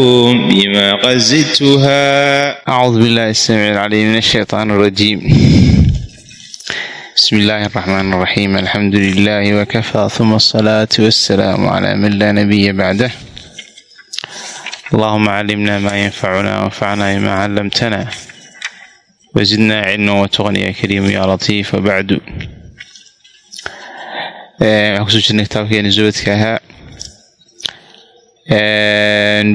بما قد زدتها أعوذ بالله السميع العليم من الشيطان الرجيم بسم الله الرحمن الرحيم الحمد لله وكفى ثم الصلاة والسلام على من لا نبي بعده اللهم علمنا ما ينفعنا وانفعنا بما علمتنا وزدنا علما وتقني يا كريم يا لطيف وبعد waxaan kusoo jirnay kitaabkeena zuwadka ahaa beydk Eh,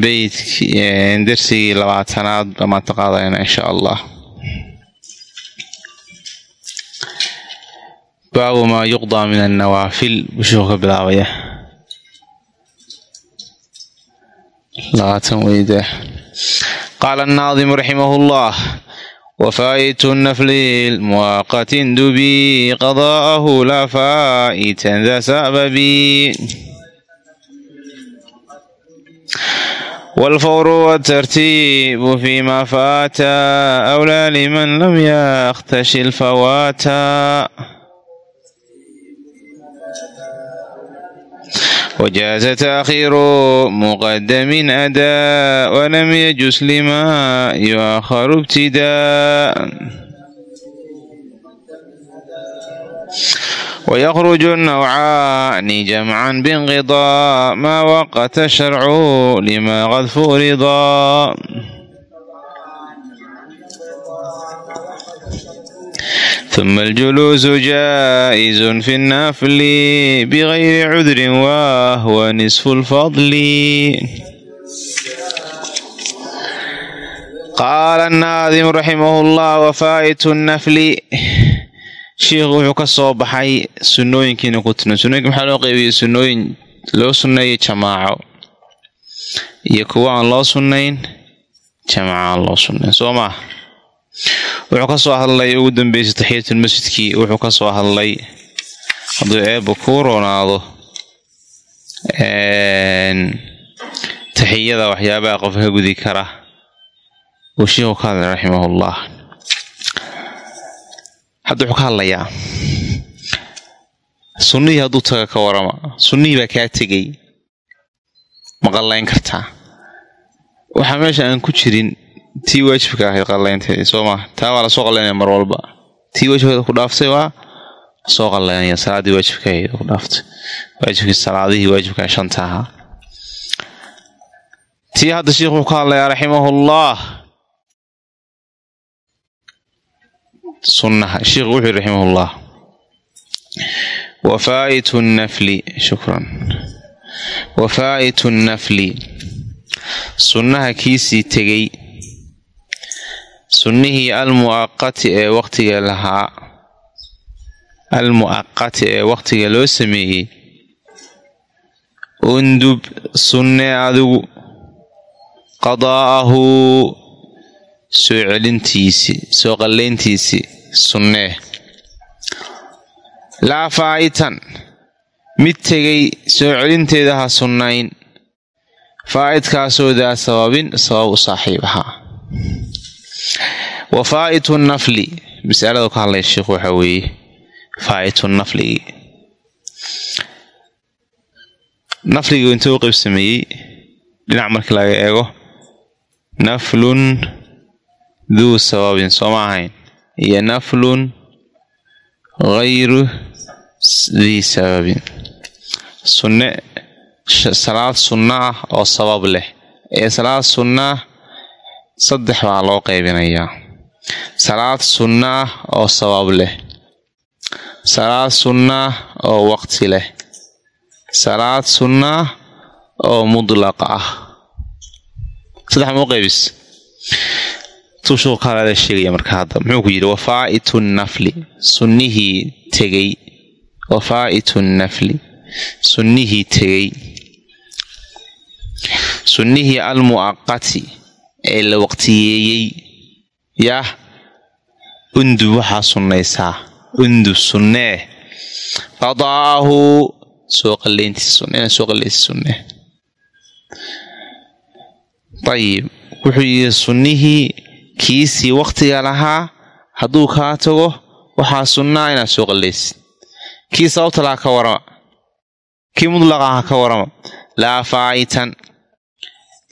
darsigii labaatanaad dhammaanto qaadayna insha allah baabu maa yuqdaa min annawaafil bushuu ka bilaabaya labaatan weyda qaala annaadimu raximahu llah wafaaitu nafli muwaaqatin dubii qadaa'ahu laa faa'itan da sababii والفور والترتيب فيما فات أولى لمن لم يختش الفوات وجاز تأخير مقدم أداء ولم يجس لما يؤخر ابتداء ويخرج النوعان جمعا بانقضاء ما وقت الشرع لما قد فرضا ثم الجلوس جائز في النفل بغير عذر وهو نصف الفضل قال الناظم رحمه الله وفائت النفل sheikhu wuxuu ka soo baxay sunnooyinkiina ku tiran sunnooyinka maxaa loo qeybiyey? Sunnooyin loo sunneeyay jamaaco. Iyo kuwa aan loo sunnayn jamaaco aan loo sunnayn soo maah wuxuu ka soo hadlay ugu dambeysay taxiyatulmasjidkii wuxuu ka soo hadlay hadduu eebba kuu roonaado taxiyada waxyaabaha qof ka gudi kara. Uu sheikhu ka hadlay raximahullah hadda wuxuu ka hadlayaa sunnihii hadduu taga ka warama sunnihii baa kaa tegey ma qallayn kartaa. Waxaa meesha aan ku jirin tii waajibka ahayd qallaynteedii soo maa taa waa la soo qallaynaya mar walba. Tii waajibkeeda ku dhaaftay waa la soo qallaynaya salaaddii waajibka ahayd ku dhaaftay. Waajibkii salaadihii waajibka shanta ahaa. Tii hadda sheikhu wuxuu ka hadlayaa raximahullah sunnaha. Sheikhu wuxuu yiri raximahullah. Wafaa'itu nnafli shukran. Wafaa'itu nnafli sunnaha kiisii tegey. Sunnihii almu'aqati ee waqtiga lahaa almu'aqati ee waqtiga loo sameeyey undub sunne adigu qadaa'ahu soo celintiisii soo qallayntiisii sunnee laa faa'itan mid tegay soo celinteeda ha sunnayn. Faa'idkaasoo daa sababin sabab u saaxiib ahaa wa faa'itu nafli masalada ka hadlaya sheikhu waxaa weeye faa'itu nafligii nafligii intuu u qaybsameeyey dhinac markii laga eego naflun duu sababin sooma ahayn iyo naflun hayru dii sababin sunne salaad sunno ah oo sabab leh ee salaad sunno ah saddex baa loo qaybinayaa salaad sunno ah oo sabab leh salaad sunno ah oo waqti leh salaad sunno ah oo mudlaq ah saddex ma u qaybis tushuu kalaala sheegaya marka hadda muxuu ku yidhi wafaa'itu nafli. Sunnihii tegey wafaa'itu nafli. Sunnihii tegey sunnihii almu'aqati ee la waqtiyeeyey yaah undub waxaa sunnaysaa undub sunnee qadaahu. Soo qaleyntiinaa soo qaleynti sunnee ayib wuxuu yidhi sunnihii kiisii waqtiga lahaa hadduu kaa tago waxaa sunnaa inaad soo qallaysid kii sababta laha ka warama kii mudlaqaha ka warama laa faa'itan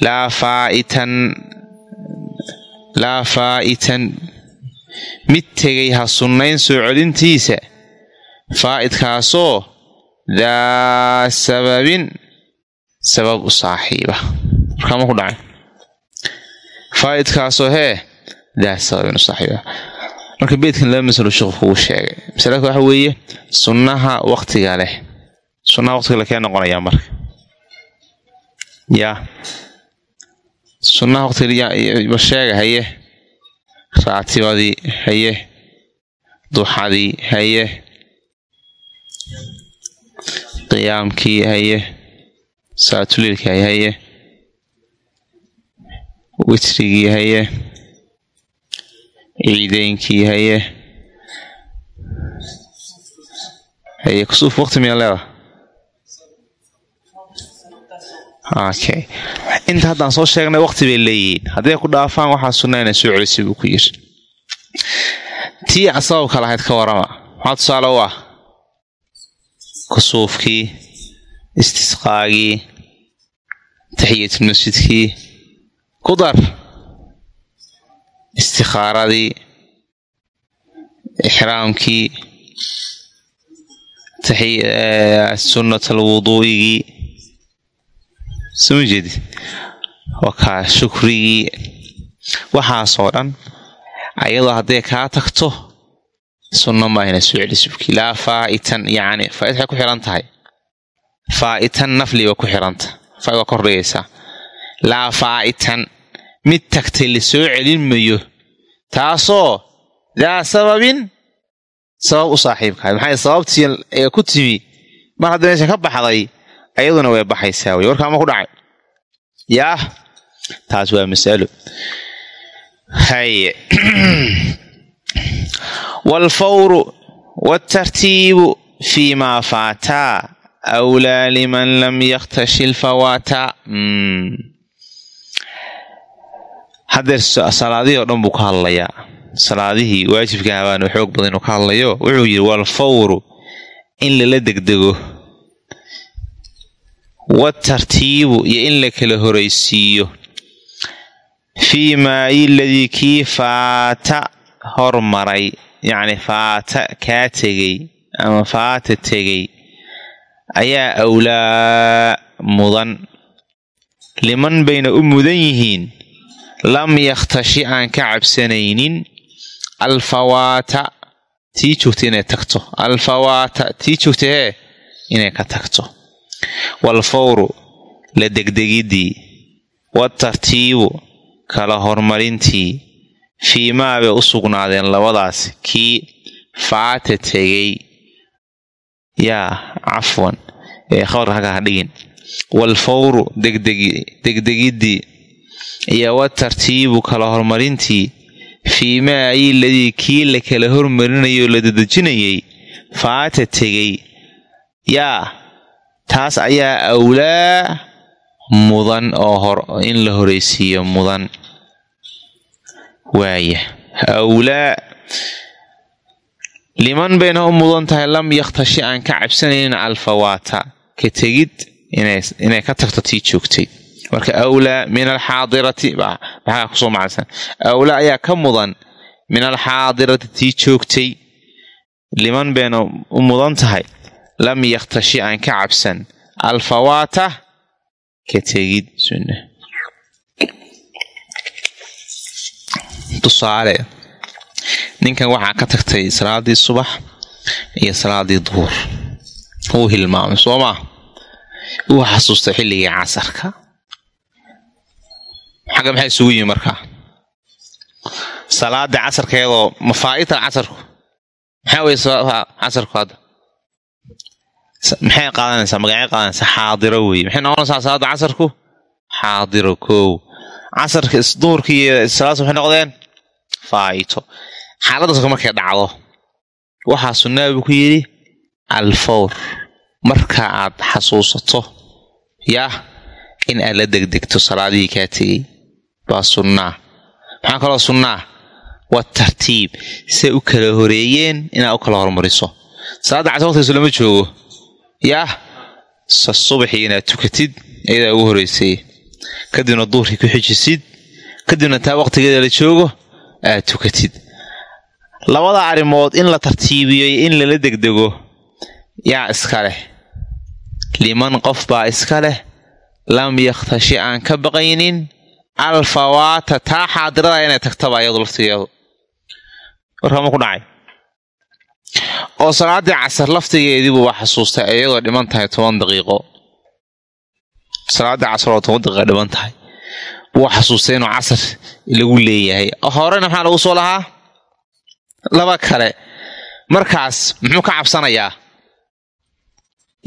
laa faa'itan laa faa'itan mid tegay ha sunnayn soo celintiisa. Faa'idkaasoo daa sababin. Sabab u saaxiiba. Markaa ma ku dhacay. Faa'idkaasoo hee daa sababin u saaxiiba marka beydkan laba masalo sheekhu kugu sheegay. Masalaka waxa weeye sunnaha waqtiga leh. Sunnaha waqtiga leh kee noqonayaa marka? Yaa. Sunnaha waqtiga sheega haye. Raatibadii haye. Duxadii haye. Qiyaamkii haye. Saatuliilkii haye. Witrigii haye ciideynkii haye. Haye kusuuf waqti miyaa leeda okay inta haddaan soo sheegnay waqti bay leeyihiin. Hadday ku dhaafaan waxaa sunnaa inay soo celisay buu ku yiri tii sababka lahayd ka warama maxaa tusaale u ah? Kusuufkii istisqaagii taxiyatulmasjidkii ku dar istikhaaradii ixraamkii sunnat alwuduu'igii soo ma jeedi wakaa shukrigii waxaasoo dhan ayadoo hadday kaa tagto sunno maahina soo celisubki laa faa'itan yacni faa'id waxay ku xihan tahay faa'itan nafli waa ku xihanta faa'id waa kordhigaysaa laa faa'itan mid tagtay la soo celin mayo. Taasoo daa sababin sabab u saaxiibkahay. Maxay sababtii ee ku timi mar hadda meesha ka baxday ayaduna way baxaysaa wey warkaa ma ku dhacay? Yaah taas waa masalo. Haye waalfawru waatartiibu fii maa faataa awlaa liman lam yakhtashi lfawaata haddeer salaadihii oo dhan buu ka hadlayaa. Salaadihii waajibka habaanu xoog badan inuu ka hadlayo. Wuxuu yidhi waalfawru in lala degdego watartiibu iyo in la kala horaysiiyo. Fii maa iladii kii faata hormaray yacni faata kaa tegey ama faata tegey ayaa awlaa mudan. Liman bayna u mudan yihiin lam yakhtashi aan ka cabsanaynin. Alfawaata tii joogta inay tagto. Alfawaata tii joogta hee inay ka tagto. Waalfawru la degdegiddii waatartiibu kala horumarintii fii maa bay u sugnaadeen labadaas. Kii faata tegey. Yaa cafwan ee khabarka halkaa ha dhigin waalfawru degdegiddii iyo watartiibu kala horumarintii fii maa iladii kii la kala hormarinayay oo la dadejinayay faata tegey. Yaa taas ayaa awlaa mudan oo in la horeysiiyo mudan. Waaya awlaa liman bayna u mudan tahay lam yakhtashi aan ka cabsanaynin alfawaata ka tegid inay ka tagto tii joogtay marka awlaa min alxaadirati maxaa ku soo macaysan awlaa ayaa ka mudan min alxaadirati tii joogtay. Liman bayna u mudan tahay lam yakhtashi aan ka cabsan. Alfawaata ka tegid sunna tusaale ninkan waxaa ka tagtay salaadii subax iyo salaadii duhur. Wuu hilmaamay soo maa wuu xasuustay xilligii casarka xagga maxaa isugu yimi markaa salaada casarkeedoo mafaaita casarku. Maxaa wey casarku hadda? Maxay qaadanaysaa? Magacay qaadanaysaa? Xaadiro weeye. Maxay noqonaysaa salaada casarku? Xaadiro kow. Casarka duhurka iyo salaas waxay noqdeen faa'ito. Xaaladaas markay dhacdo waxaa sunnaa ku yidhi alfawr marka aad xasuusato yaa in aad la degdegto salaadihii kaa tegey baa sunnaa maxaa kaloo sunnaa waa tartiib. Say u kala horeeyeen inaad u kala hormariso. Salaadda casar waqtigiisu lama joogo. Yaa sa subaxii inaad tukatid iyadaa ugu horeysay kadibna duhurkii ku xijisid. Kadibna taa waqtigeeda la joogo aad tukatid. Labada arrimood in la tartiibiyo iyo in lala degdego yaa iska leh. Liman qof baa iska leh. Lam yakhtashi aan ka baqaynin alfawaata taa xaadirada inay tagtaba iyadu laftigeedu warkama ku dhacay? Oo salaaddii casar laftigeediibu waa xasuustay iyadoo dhiman tahay toban daqiiqo. Salaaddii casar oo toban daqiiqa dhiman tahay. Wuu xasuustay inuu casar lagu leeyahay. Horena maxaa lagu soo lahaa? Laba kale. Markaas muxuu ka cabsanayaa?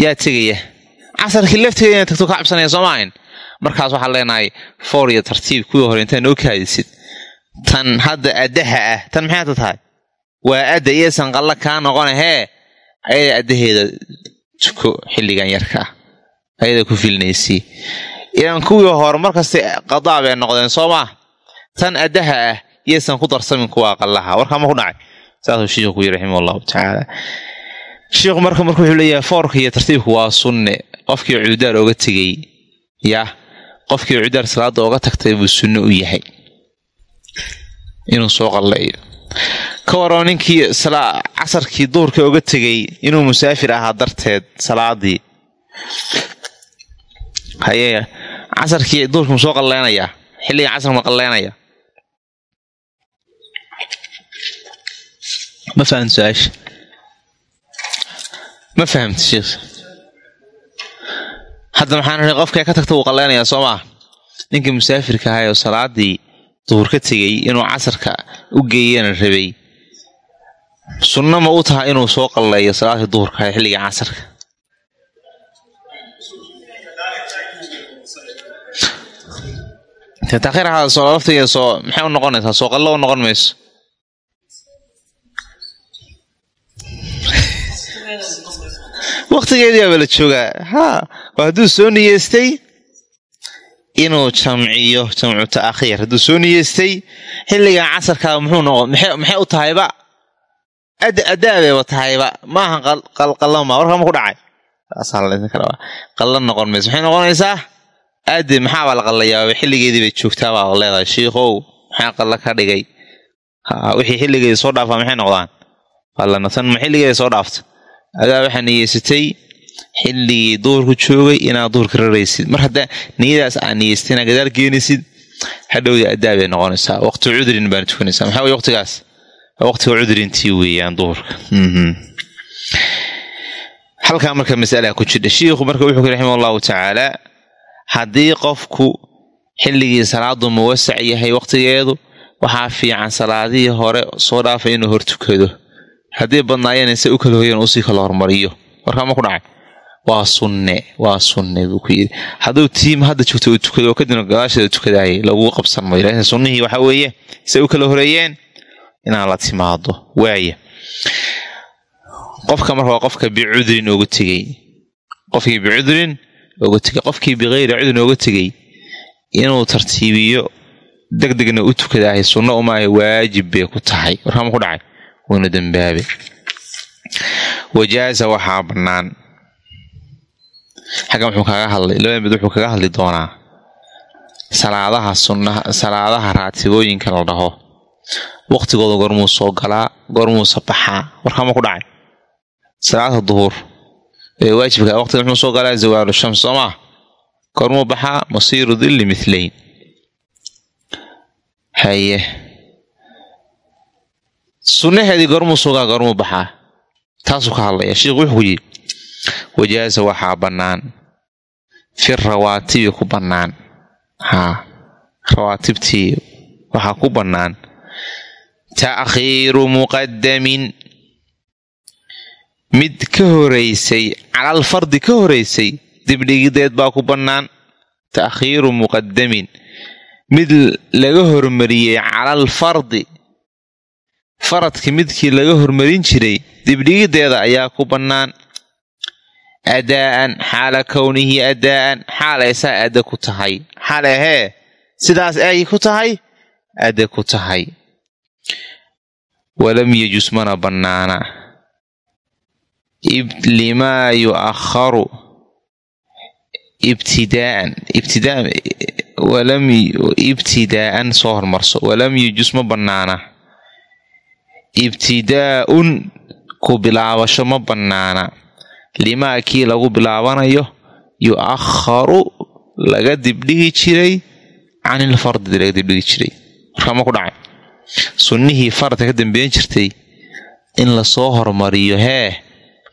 Yaa tegaya casarkii laftigeeda inay tagto ka cabsanaya soo maahayn markaas waxaan leenahay foor iyo tartiib kuwii hore intaa noo kaadisid. Tan hadda addaha ah tan maxay hadda tahay? Waa adda iyaysan qalla kaa noqona hee ayada addaheeda tuko xilligan yarka ah. Ayada ku filnaysii ilaan kuwii hore markasta qadaa bay noqdeen soo tan addaha ah iyaysan ku darsamin kuwaa qallaha. Warkaa ma ku dhacay? Saasuu shiikhu ku yiri raximah tacaala shiikhu marka marka wuxuu leeyahay foorka iyo tartiibku waa sunne qofkii cududaar ooga tegey. Yah qofkii cududaar salaada ooga tagtay buu sunne u yahay. Inuu soo qalleeyo. Ka waroo ninkii casarkii duhurka oga tegey inuu musaafir ahaa darteed salaadii. Haye casarkii duhurka mu soo qalleynayaa xilliga casarka ma qalleynaya? Ma fahamta su'aasha ma fahamta sheekh hadda maxaan ri qofka ka tagta wuu qaleynayaa soo maa ninkii musaafirka ahay oo salaadii duhur ka tegey inuu casarka u geeyana rabay. Sunna ma u tahay inuu soo qalleeyo salaadii duhurka ahay xilliga casarka? Taakhiir ahaada soo laftigeeda soo maxay u noqonaysaa? Soo qallo u noqon mayso waqtigeediibaaba la joogaa. Haa hadduu soo niyeystay inuu jamciyo jamcu ta'khiir hadduu soo niyeystay xilligan casarkaa muxuu noqon maxay u tahayba? Adaabeeba tahayba. Maaha qalqallama warkama ku dhacay. Qallan noqon mayso maxay noqonaysaa aade maxaabaa la qallayaaba xilligeedii bay joogtaabaa leedahay. Shiikow maxaa qalla ka dhigay? Wixii xilligeeda soo dhaafaa maxay noqdaan? Qallanatan ma xilligeeda soo dhaafta adaa waxaa niyeysatay xilligii duhurku joogay inaad duhurka raraysid. Mar haddaa niyadaas aad niyeysatay inaad gadaal geenaysid hadhowda adaa noqonaysaa. Waqti cudrin baana tukanaysaa. Maxaa wey waqtigaas? Waqtiga cudrintii weeyaan duhurka halkaa marka masalaha ku jidha shiikhu marka wuxuu ku raxima allahu tacaala haddii qofku xilligii salaadu muwasac yahay waqtigeedu waxaa fiican salaadihii hore soo dhaafay inuu hor haddii badnaayeen se u kala hoyan u sii kala hormariyo. Warkaama ku dhacay. Waa sunne waa sunne buu ku yidhi. Hadduu tiim hadda joogto uu tukado oo kadibna gadaasheeda tukadaayay lagu qabsan mayo laakiin sunnihii waxaa weeye se u kala horeeyeen inaan la timaado waaya qofka marka waa qofka bicudrin ooga tegey. Qofkii bicudrin ooga tegey qofkii bikayri cudrin ooga tegey inuu tartiibiyo degdegna u tukadaahay sunno umaaha waajib bay ku tahay. Warkaama ku dhacay wuuna dembaabe wajaaza waxaa bannaan. Xaggan wuxuu kaga hadlay laba mid wuxuu kaga hadli doonaa salaadaha sunnaha salaadaha raatibooyinka la dhaho. Waqtigooda goormuu soo galaa goormuusa baxaa. Warkaama ku dhacay? Salaada duhur ee waajibka waqtiga muxuu soo galaa? Zawaalu shams soo maa? Goormuu baxaa? Masiiru dilli mithlayn. Haye sunnaheedii goormuu sugaa goormuu baxaa? Taasuu ka hadlaya. Sheikhu wuxuu yidhi wajaaza waxaa bannaan. Fi rawaatibi ku bannaan. Haa rawaatibtii waxaa ku bannaan. Ta'khiiru muqadamin mid ka horeysay calal fardi ka horeysay dibdhigideed baa ku bannaan. Ta'khiiru muqadamin mid laga hormariyey calal fardi faradka midkii laga hormarin jiray dibdhigideeda ayaa ku bannaan. Adaa'an xaala kownihi adaa'an xaal ay saa adda ku tahay. Xaal ahee sidaas ay ku tahay adda ku tahay. Walam yejus mana bannaana. Limaa yu'akharu. Ibtidaa'an ibtidaa walam ibtidaa'an soo hormarso. Walam yejus ma bannaana ibtidaa'un ku bilaabasho ma bannaana. Limaa kii lagu bilaabanayo yu'akharu laga dibdhigi jiray canilfardi laga dibdhigi jiray. Markaa ma ku dhacay. Sunnihii faradka ka dambeyn jirtay in la soo hormariyo hee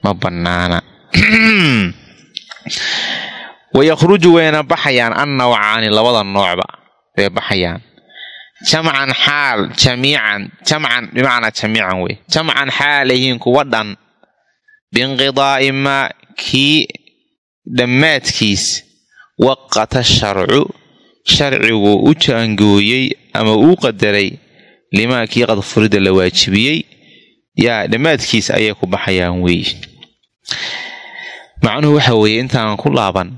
ma bannaana. Wayakhruju wayna baxayaan annawcaani labada noocba way baxayaan jamcan xaal jamiican jamcan bimacnaa jamiican wey. Jamcan xaalayihiin kuwa dhan biinqidaa'i maa kii dhammaadkiis waqata sharcu sharcigu u jaangooyey ama uu qadaray limaa kii qad furida la waajibiyey yaa dhammaadkiis ayay ku baxayaan weeye macnuhu waxa weeye intaanan ku laaban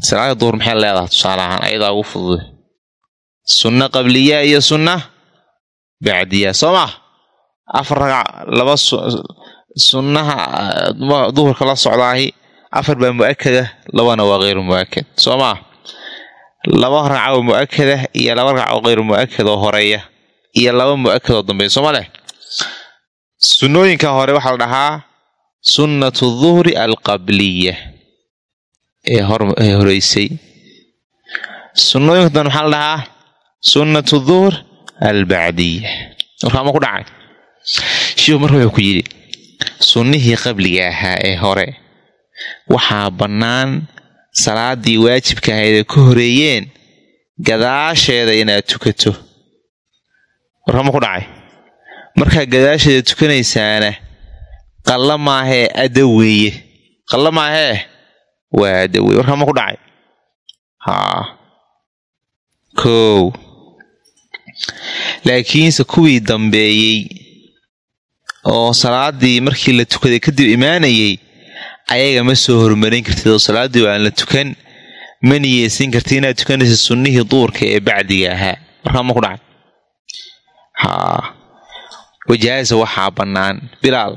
salaada duhur maxay leedahay sunna qabliya iyo sunna bacdiya. Soo maa afar ragac laba sunnaha duhurka la socdaahi afar baa mu'akada labana waa keyru mu'akad. Soo maa laba ragca oo mu'akada iyo laba ragc oo keyru mu'akad oo horreeya iyo laba mu'akad oo dambeeya. Sooma leh? Sunnooyinka hore waxaa la dhahaa sunnatu duhri alqabliya ee horeysay. Sunnooyinka dan maxaa la dhahaa sunnatu duhr albacdiya warkaama ku dhacay. Shiiku marka wuxuu ku yidhi sunnihii qabliga ahaa ee hore waxaa bannaan salaadii waajibka ahayd ee ka horeeyeen gadaasheeda inaad tukato. Warkaama ku dhacay. Markaa gadaasheeda tukanaysaana qalla maahee adda weeye. Qalla maahee waa adda weye warkaama ku dhacay. Haa. Kow laakiinse kuwii dambeeyey oo salaadii markii la tukaday kadib imaanayay ayaga ma soo hormarin kartid oo salaaddii oo aan la tukan ma niyeysan kartid inaad tukanaysa sunnihii duurka ee bacdiga ahaa. Markaa ma ku dhacay. Haa wajaasa waxaa bannaan. Bilaal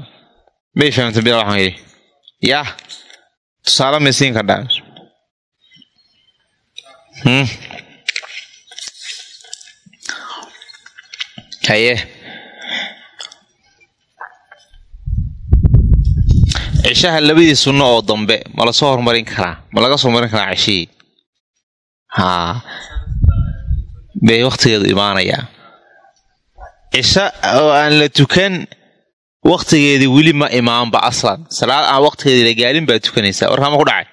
may fahamta bilaal waxaan yidhi yah tusaale may siin kardhaa haye cishaha labadii sunno oo dambe ma la soo hormarin karaa? Ma laga soo marin karaa cishihii haa. Bay wakhtigeedu imaanayaa. Cisho oo aan la tukan wakhtigeedii weli ma imaanba aslan. Salaad aan wakhtigeedii la gaalin baa tukanaysaa. Warkaama ku dhacay?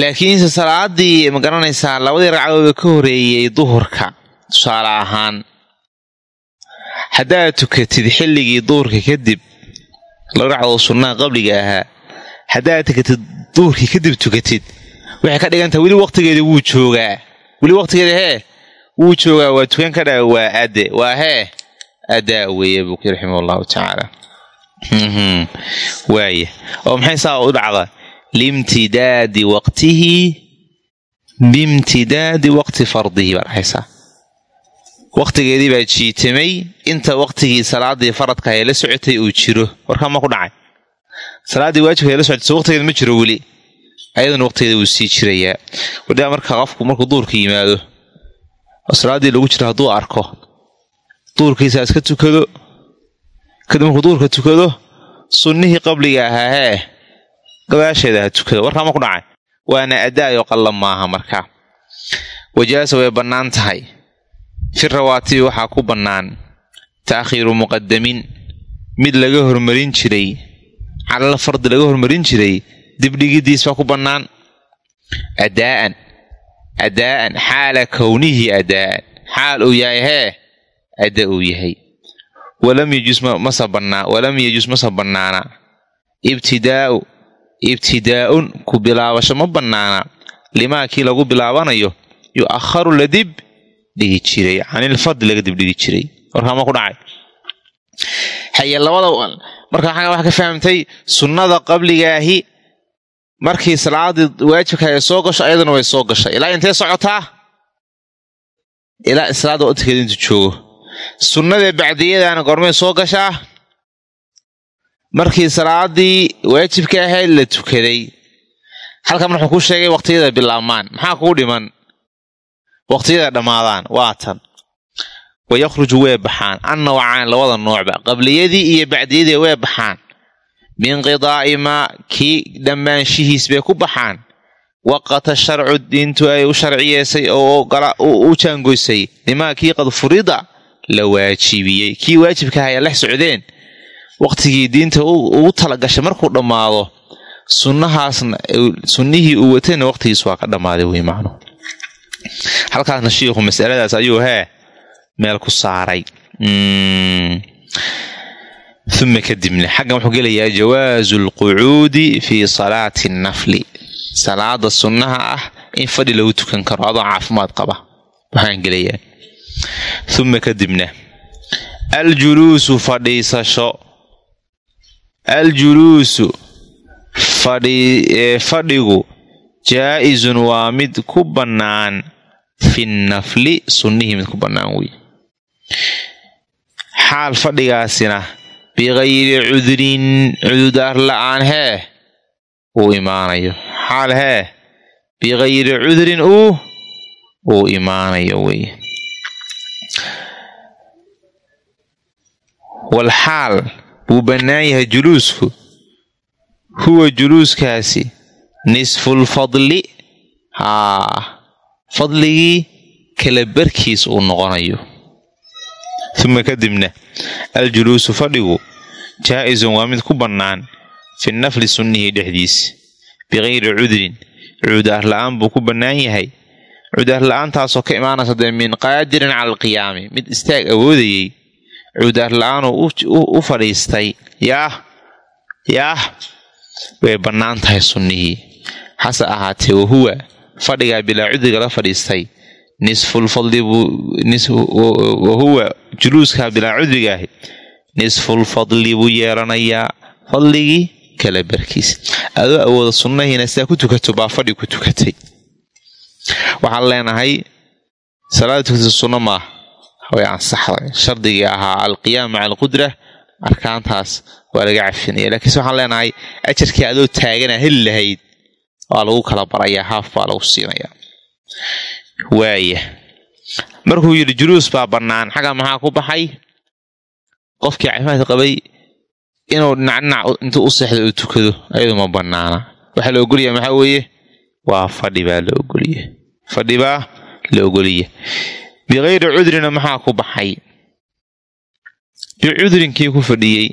Laakiinse salaadii ma garanaysaa labadii ragcadooda ka horeeyey duhurka. Tusaale ahaan haddaad tukatid xilligii duhurka kadib laba ragcadood sunnaha qabliga ahaa. Haddaad tukatid duhurkii kadib tukatid waxay ka dhigantaha weli wakhtigeeda wuu joogaa. Weli wakhtigeeda hee? Wuu joogaa waa tukan ka dhaa waa adde waa hee? Adaa weeye buu ku raximah allahu tacaala. Waaya oo maxay saa u dhacdaa limtidaadi waqtihi biimtidaadi waqti fardihi baa dhexaysaa wakhtigeedii baa jiitamay. Inta wakhtigii salaadii faradka ay la socotay uu jiro. Warkaa ma ku dhacay. Salaaddii waajibka ay la socotay so waqtigeeda ma jiro weli. Ayadana waqtigeeda wuu sii jirayaa. Wadhaa marka qofku markuu duurka yimaado oo salaaddii lagu jiro hadduu arko duurkiisa iska tukado kadib markuu duurka tukado sunnihii qabliga ahaa hee gadaasheeda ha tukado. Warkaa ma ku dhacay. Waana adaayo qalla maaha markaa wajaasa way bannaan tahay fi rawaatibi waxaa ku bannaan ta'khiiru muqadamin mid laga hormarin jiray calal fardi laga hormarin jiray dibdhigidiis baa ku bannaan. Adaa'an adaa'an xaala kownihi adaa'an xaal uu yahay hee adda uu yahay. Walam yejus masa bannaana. Ibtidaa'u ibtidaa'un ku bilaabasho ma bannaana. Limaa kii lagu bilaabanayo yu'akharu la dib dhigi jiray canilfadli laga dib dhigi jiray warkaama ku dhacay. Haye labada marka waxaa wax ka fahamtay sunnada qabligaahi markii salaadii waajibka ay soo gasho ayaduna way soo gashay. Ilaa intee socotaa? Ilaa salaada waqtigeeda intu joogo. Sunnada bacdiyadaana goormay soo gashaa? Markii salaadii waajibka ahayd la tukaday. Halkan wuxuu ku sheegay waqtiyada bilaabmaan. Maxaa kuu dhiman waqtiyada dhammaadaan waa tan. Wayakhruju way baxaan. Annawcaan labada noocba qabliyadii iyo bacdiyadii way baxaan. Biinqidaa'i maa kii dhammaanshihiis bay ku baxaan. Waqata sharcu diintu ay u sharciyeysay oo u jaangoysay. Limaa kii qad furida la waajibiyey. Kii waajibka haya lex socdeen. Waqtigii diinta ugu talagashay markuu dhammaado sunnahaasna sunnihii uu watayna waqtigiis waa ka dhammaaday wey macnu halkaasna shiikhu masaladaas ayuu hee meel ku saaray. Uma kadibna xaggan wuxuu gelayaa jawaazu alqucuudi fii salaati nafli. Salaada sunnaha ah in fadhi lagu tukan karo adoo caafimaad qaba waxaan gelayaa. Uma kadibna aljuluusu fadhiisasho. Aljuluusu fadhigu jaa-isun waa mid ku bannaan fi sunnihii mid ku bannaan wey xaal fadhigaasina bikayri cudrin cududaar la'aan hee? Uu imaanayo. Xaal hee? Bikayri cudrin uu? Uu imaanayo wey walxaal buu bannaan yahay juluusku. Huwa juluuskaasi nisfulfadli haa fadligii kala barkiis uu noqonayo. Uma kadibna aljuluusu fadhigu jaa-isun waa mid ku bannaan fi nafli sunnihii dhexdiis. Bikayri cudrin cuudaar la'aan buu ku bannaan yahay. Cuudaar la'aantaasoo ka imaanaysa dee min qaadirin cala alqiyaami mid istaag awoodayey. Cuudaar la'aanuu u fadhiistay yaah yaah. Way bannaan tahay sunnihii. Hase ahaatee wahuwa fadhigaa bilaa cudriga la fadhiistay. Nisfulfadli wahuwa juluuskaa bilaa cudrigaahi nisfulfadli buu yeelanayaa fadligii kala barkiis. Adoo awooda sunnahiina sidaa ku tukato baa fadhi ku tukatay. Waxaan leenahay salaada tukata sunno maaha. Way ansaxday. Shardigii ahaa alqiyaam maca alqudra arkaantaas waa laga cafinaya. Laakiinse waxaan leenahay ajarkii adoo taagana heli lahayd waa lagu kala barayaa haaf baa lagu siinayaa waaya markuu yidhi juluus baa bannaan xagga maxaa ku baxay? Qofkii caafimaadka qabay inuu dhinacdhinac intuu u seexdo uu tukado ayadu ma bannaana. Waxaa la ogolaya maxaa weeye? Waa fadhi baa la ogoliya fadhi baa la ogoliya bikayri cudrina maxaa ku baxay? Bicudrinkii ku fadhiyey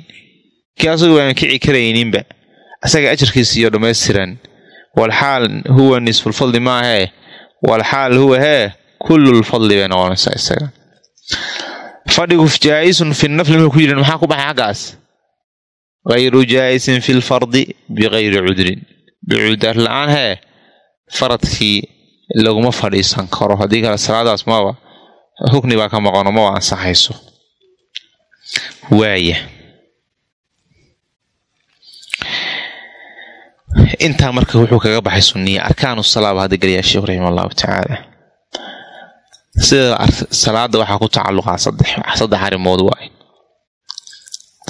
kii asagu waan kici karayninba asaga ajarkiisiiyo dhammaystiran walxaal huwa nisfulfadli maahee walxaal huwa hee kullulfadli bay noqonaysaa isaga fadhigu jaa-isun fi nafli markuu ku maxaa ku baxay xaggaas hayru jaa-isin fi lfardi bikayri cudrin bicudaar la'aan hee faradkii laguma fadhiisan karo haddii kale salaadaas maba rukni baa ka maqano maba ansaxayso waaya intaa marka wuxuu kaga baxay sunniya arkaanu salaaba hadda geliyaa sheekhu raxima allahu tacaala. Sida salaada waxaa ku tacalluqaa saddex arrimood waay.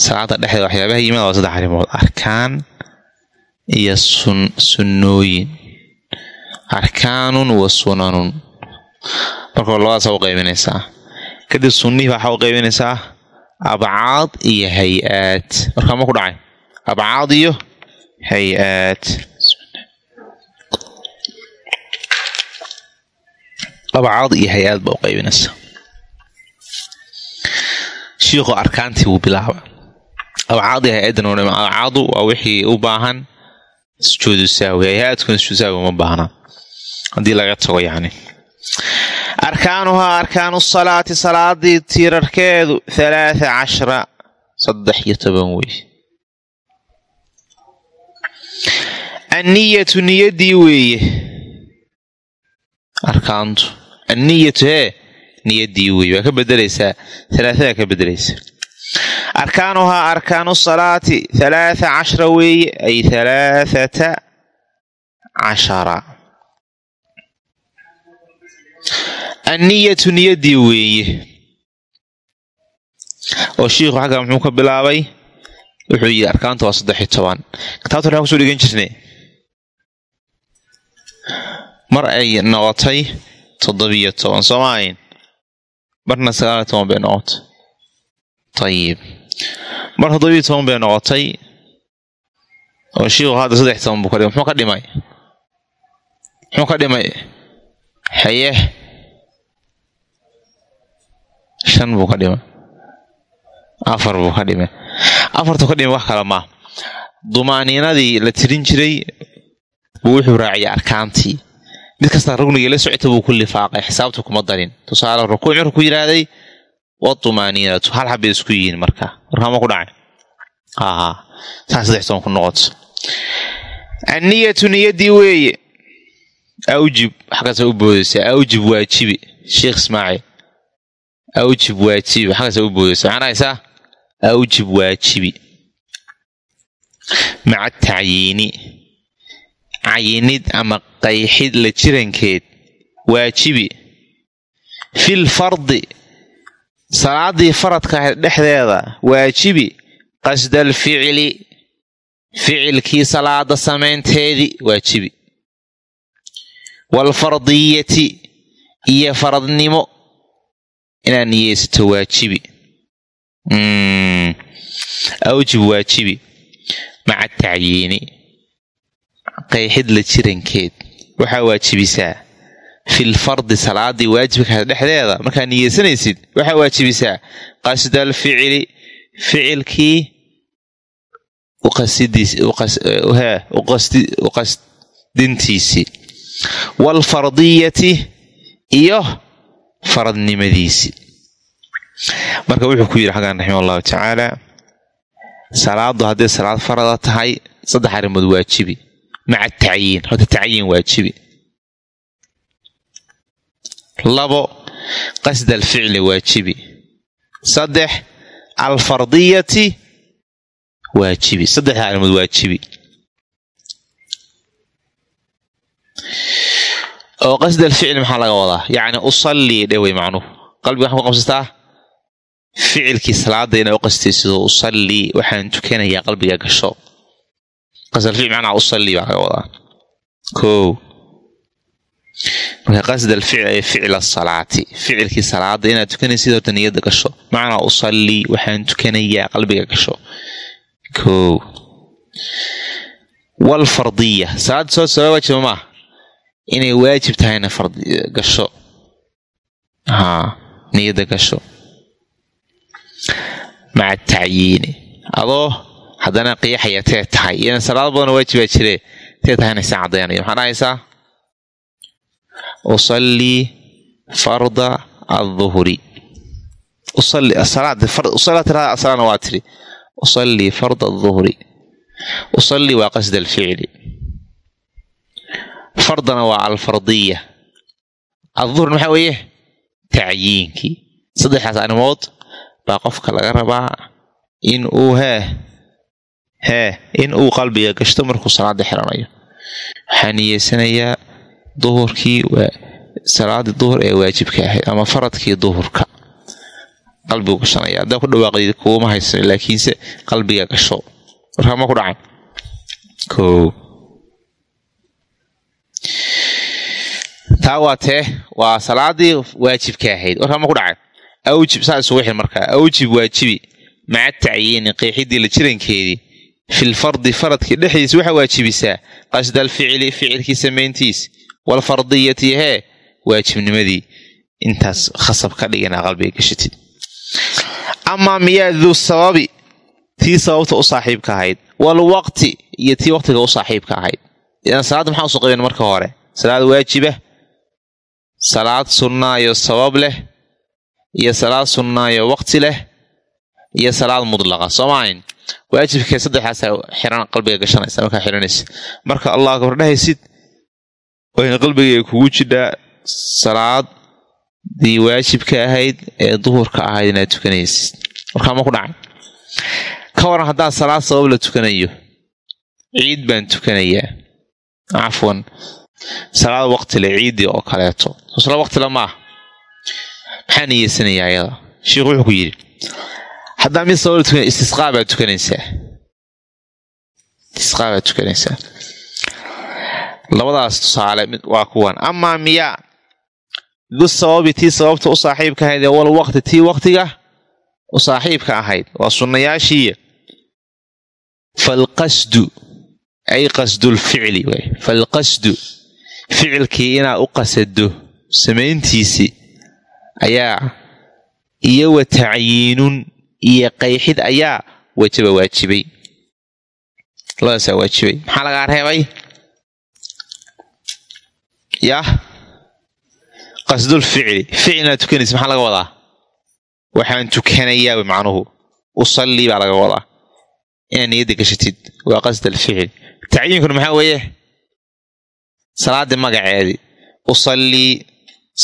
Salaada dhexdeeda waxyaabaha yimaada waa saddex arrimood arkaan iyo sun sunnooyin. Arkaanun wa sunanun marka labadaasa u qaybinaysaa kadib sunnihii waxaa u qaybinaysaa abcaad iyo hay'aad. Markaa ma ku dhacay? Abcaad iyo hay'aad abcaad iyo hay'aad baa u qaybinaysa shiikhu arkaantii wuu bilaaba abcaad iyo hay'addan o abcaadu waa wixii u baahan sujuudu saawi hay'aadkuna sujuudu saawi uma baahna haddii laga tago yacni arkaanuhaa arkaanu salaati salaadii tiirarkeedu halaatha cashra saddex iyo toban wey anniyatu niyaddii weeye. Arkaantu. Anniyatu hee niyadii wey waa ka bedelaysaa. Alaaada ka bedelaysa. Arkaanuhaa arkaanu salaati. Halaaa cashra weeye. Ay halaathata cashara. Anniyatu niyadii weeye. Oo shiikhu xagga muxuu ka bilaabay? Wuxuu yidhi arkaanta waa saddex iyo toban. Kitaabta waxaan ku soo dhigan jirnay mar ay noqotay toddobiyo toban soo maahayn marna sagaaliyo toban bay noqotay. Ayib mar toddobiyo toban bay noqotay oo shiikhu hadda saddex toban buu ka dhimay. Muxuu ka dhimay? Muxuu ka dhimay? Haye. Shan buu ka dhimay. Afar buu ka dhimay. Afartu ka dhimay wax kale maa dumaaniinadii la tirin jiray buu wuxuu raaciyay arkaantii mid kasta rugniga la socota buu ku lifaaqay xisaabta kuma darin. Tusaale rukuuc markuu ku yidhaahday wadumaaniinatu hal xabbay isku yihiin marka. Warkaama ku dhacay. Saa saddex toban ku noqoto anniyatu niyadii weeye. Awjib xaggaasa u boodaysaa awjib waajibi. Sheekh ismaaciil. Awjib waajibi. Xaggaasa u boodaysaa maxaan awjib waajibi. Maca tacyiini cayinid ama qayxid la jirankeed waajibi fil fardi salaadii faradka dhexdeeda waajibi qasdal ficli ficilkii salaada samaynteedii waajibi waalfardiyati iyo faradnimo inaad niyeysato waajibi awjib waajibi maca tacyiini qayxid la jirankeed. Waxaa waajibisaa fil fardi salaadii waajibka dhexdeeda. Markaa niyeysanaysid waxaa waajibisaa qasdal ficli ficilkii uqasdintiisii waalfardiyati iyo faradnimadiisii marka wuxuu ku yidhi xaggan raxima allahu tacaala salaadu hadday salaad farada tahay saddex arrimood waajibi maca tacyiin horta tacyiin waajibi labo qasda alficli waajibi saddex alfardiyati waajibi saddexda arrimood waajibi oo qasda alficli maxaa laga wadaa yacni usallii dhe wey macnuhu qalbiga waxaa ku qabsataa ficilkii salaada inaa u qastaysido usallii waxaan tukanayaa qalbiga gasho qasdalficl macnaa usallii baa laga wadaa kow marka qasda alficl ee ficla asalaati ficilkii salaada inaad tukanaysid horta niyadda gasho macnaa usallii waxaan tukanayaa qalbiga gasho kow waalfardiya salaada soo soo waajiba maaha inay waajib tahayna gasho haa niyadda gasho maca tacyiini adoo haddana qiyaxaya tee tahay. Iyadan salaado badanoo waajibaa jiree tee tahayna isaan caddaynaya maxaa dhahaysaa usallii farda tirada asalana waa tiri. Usallii farda alduhri usallii waa qasda alficli. Fardana waa alfardiya. Alduhri maxaa weeye? Tacyiinkii saddexdaas arrimood baa qofka laga rabaa in uu hee hee in uu qalbiga gashto markuu salaada xiranayo. Waxaa niyeysanayaa duhurkii salaadii duhur ee waajibka ahayd ama faradkii duhurka. Qalbigu gashanaya. Haddaa ku dhawaaqdid kuuma haysan laakiinse qalbiga gasho. Warkaama ku dhacay. Ko taa waa tee waa salaadii waajibka ahayd. Warkaama ku dhacay. Awjib saa isugu xir markaa. Awjib waajibi. Maca tacyiini qeexidii la jirankeedii fil fardi faradkii dhexdiisa waxaa waajibisaa qasda alficli ficilkii samayntiis waalfardiyati hee waajibnimadii. Intaas khasab ka dhigana qalbiga gashatid amaa miyaa duu sababi tii sababta u saaxiibka ahayd walwaqti iyo tii waqtiga u saaxiibka ahayd. Idan salaadda maxaa u soo qaben marka hore? Salaad waajiba salaad sunnaayo sabab leh iyo salaad sunnaayo waqti leh iyo salaad mudlaqa soomahayn waajibkee saddexaasa xiran qalbiga gashanaysa markaa xiranaysa. Marka allah akbar dhahaysid wayna qalbigay kugu jidhaa salaadii waajibka ahayd ee duhurka ahayd inaad tukanaysid. Warkaa ma ku dhacay. Ka waran haddaan salaad sabab la tukanayo ciid baan tukanayaa. Cafwan. Salaad waqtile ciiddii oo kaleeto. Sosla waqtile maaha. Maxaa niyeysanayaa ayada? Sheikhu wuxuu ku yidhi haddaa mid sabab la tukanaya istisqaa tukanaysaa istisqaa tukanaysaa labadaas tusaale waa kuwan. Amaa miyaa du sababi tii sababta u saaxiibka ahayd ee wal waqti tii waqtiga u saaxiibka ahayd waa sunnayaashiiya falqasdu ay qasdulficli waay falqasdu ficilkii inaad u qasado samayntiisii ayaa iyo wa tacyiinun iyo qayxid ayaa wajaba waajibay. Labadaasaa waajibay. Maxaa lagaa reebay? Yah qasdul ficli. Ficilnaad tukanaysa maxaa laga wadaa? Waxaan tukanayaa macnuhu. Usallii baa laga wadaa. Inaad niyadda gashatid waa qasd alficil tacyiinkuna maxaa weeye? Salaadii magaceedii usallii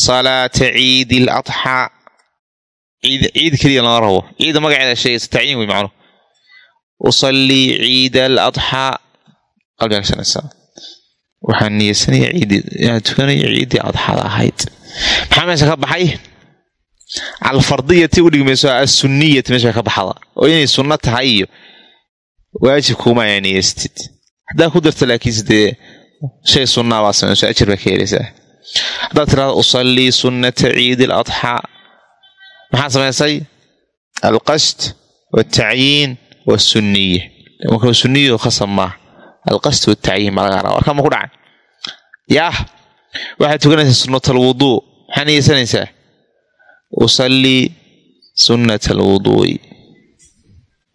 salaata ciidi l ciid keliya lama rabo ciidda magaceeda sheegaysa tacyiin wey macnuhu usallii ciida al adxaa qalbiga gashanaysaa waxaan niyeysanaya ciiddii inaan tukanayo ciiddii adxada ahayd maxaa meesha ka baxay alfardiyati u dhigmayso assunniyati meesha ka baxda oo inay sunno tahay iyo waajibkuuma inaa niyeystid haddaa ku darta laakiinse dee shay sunnaa baa samayso ajir baa ka helaysaa haddaad tirahdo usallii maxaa samaysay? Alqasd waltacyiin wasunniya marka sunniyu khasab maaha alqasd waltacyiin baa laga warkaa ma ku dhacay? Yaah. Waxaad tukanaysaa sunnat alwuduu maxaa niyeysanaysaa? Usallii sunnat alwuduui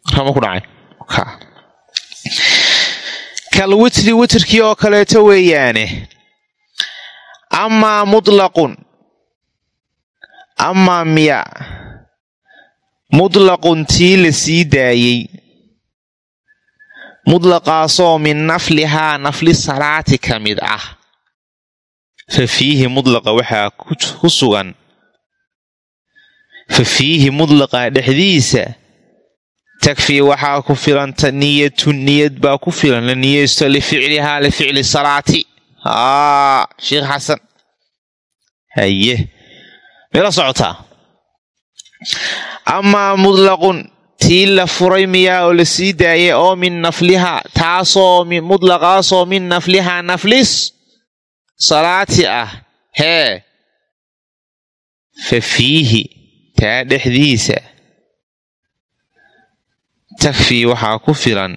warkaa ma ku dhacay? Kal witri witrkii oo kaleeto weeyaane. Amaa mutlaqun amaa miya. Mutlaqun tii la sii daayey. Mutlaqaasoo min naflihaa nafli salaati ka mid ah. Fa fiihi mudlaqa waxaa ku sugan. Fa fiihi mudlaqa dhexdiisa. Takfii waxaa ku filan niyatun niyad baa ku filan. La niyeysto lificlihaa lificli salaati. Haa sheekh xasan. Haye mila socotaa amaa mudlaqun tii la furay miyaa oo la sii daayay oo min naflihaa taasoo mudlaqaasoo min naflihaa naflis salaati ah hee fa fiihi taa dhexdiisa. Takfii waxaa ku filan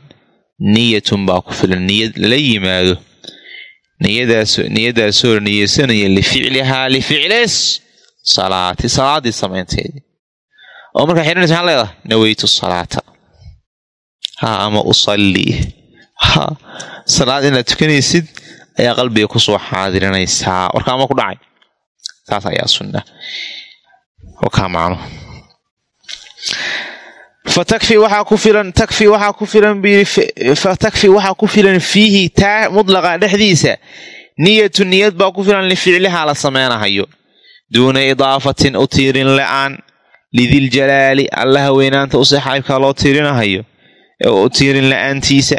niyatun baa ku filan niyad lala yimaado. Niyadaasoo niyeysanaya lificlihaa lificlis salaati. Salaadii samaynteedii oo markaa xidhanaysa maxaa leedahay? Naweytu salaata. Ha ama usallii ha salaad inaad tukanaysid ayaa qalbiga ku soo xaadirinaysaa warkaa ma ku dhacay? Saas ayaa sunna. Wakaa macnuhu fatakfi waxaa ku filan takfi waxaa ku filan fatakfi waxaa ku filan fiihi taa mudlaqa dhexdiisa. Niyatu niyad baa ku filan lificlihaa la sameynahayo duuna idaafatin u tiirin la'aan lidiljalaali allaha weynaanta u saxaabkaa loo tiirinahayo u tiirin la'aantiisa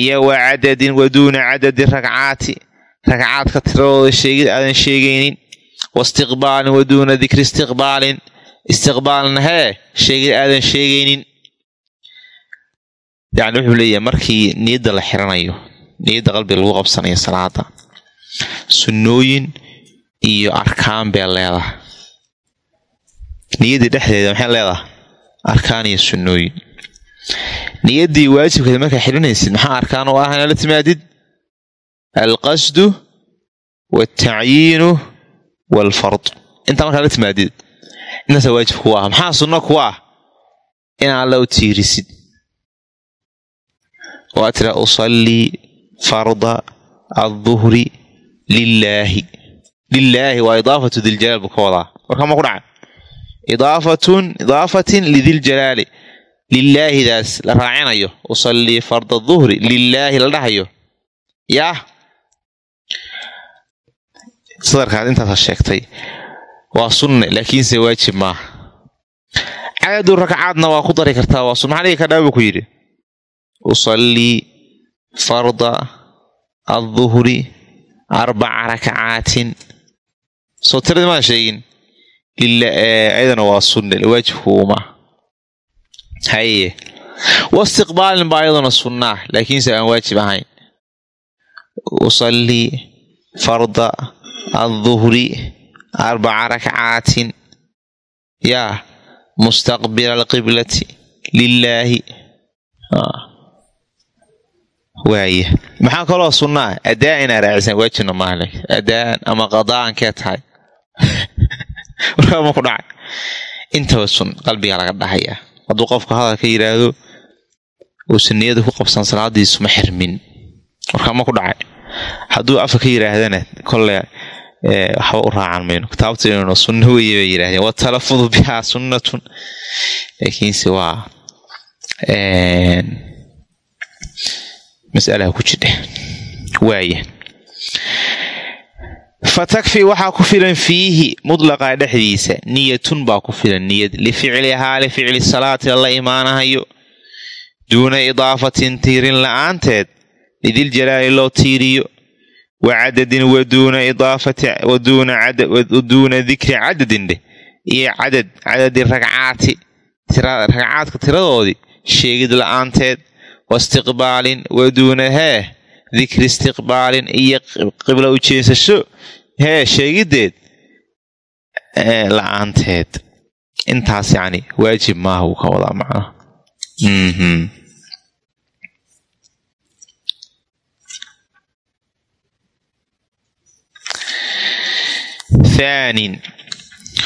iyo wa cadadin wa duuna cadadi ragcaati ragcaadka tiradooda sheegid aadan sheegaynin waistiqbaalin wa duuna dikri istiqbaalin istiqbaalna hee sheegid aadan sheegaynin yani wuxuu leeyahay markii niyadda la xiranayo niyadda qalbiga lagu qabsanayo salaada sunnooyin iyo arkaan bay leedahay. Niyaddii dhexdeeda maxay leedahay? Arkaan iyo sunnooyin. Niyaddii waajibkeeda markaa xidhanaysid maxaa arkaan u ah inaa la timaadid? Alqasdu waaltacyiinu waalfard intaa markaa la timaadid intaasaa waajib kuwa ah. Maxaa sunno kuwa ah? Inaa alla u tiirisid. Oo aad tiraa usallii farda adduhri lilaahi lilaahi waa idaafatu diljalaal buu ka wadaa warkama ku dhaca idaafatun idaafatin lidiljalaali lilaahidaas la raacinayo usallii farda duhri lilaahi la dhahayo yaah sadarkaas intaasa sheegtay waa sunne laakiinse waajib maaha cadadu ragcaadna waa ku dari kartaa waa sun maxaa dhigi kadhaa buu ku yidhi usallii farda adduhri arbaca rakacaatin soo tiradii maa sheegin ayadana waa sunne waajibku uma haye wastiqbaalin baa ayaduna sunnaa laakiinse aan waajib ahayn. Usallii farda adduhri arbaca rakcaatin yaa mustaqbila alqiblati lilaahi waaya maxaa kaloo sunnaa adaa inaa raacisaan waajibna maale adaan ama qadaankee tahay warkaama ku dhacay intaba sun qalbigaa laga dhahayaa hadduu qofka hadalka yidhaahdo uusan niyada ku qabsan salaadiisu ma xirmin. Warkaama ku dhacay hadduu afka ka yidhaahdana kole waxba u raacan mayno. Kitaabta inayno sunno weye bay yidhahdeen watalafudu bihaa sunnatun. Laakiinse waa masalaha ku jidha waaya fa takfi waxaa ku filan fiihi mudlaqa dhexdiisa. Niyatun baa ku filan niyad. Lificlihaa lificli salaati la imaanahayo. Duuna idaafatin tiirin la'aanteed. Lidiljalaali loo tiiriyo. Wa cadadin waduuna dikri cadadin dheh. Iyo cadad cadadi ragcaati ragcaadka tiradoodii sheegid la'aanteed. Waistiqbaalin waduuna hee dikri istiqbaalin. Iyo qibla ujeensasho hee sheegideed la'aanteed intaas yacni waajib maaha wuu ka wadaa macnaha thaanin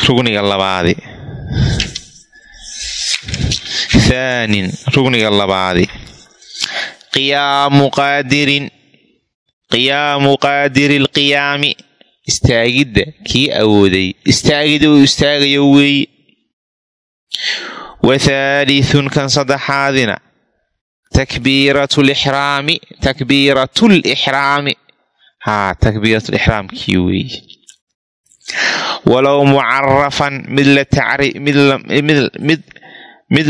rugniga labaadi. Thaanin rugniga labaadi. Qiyaamu qaadirin. Qiyaamu qaadiri lqiyaami istaagidda kii awooday. Istaagida uu istaagayo weeye wa thalithun kan saddexaadina. Takbiiratu lixraami takbiiratulixraami haa takbiiratulixraamkii weeye walow mucarafan mid mid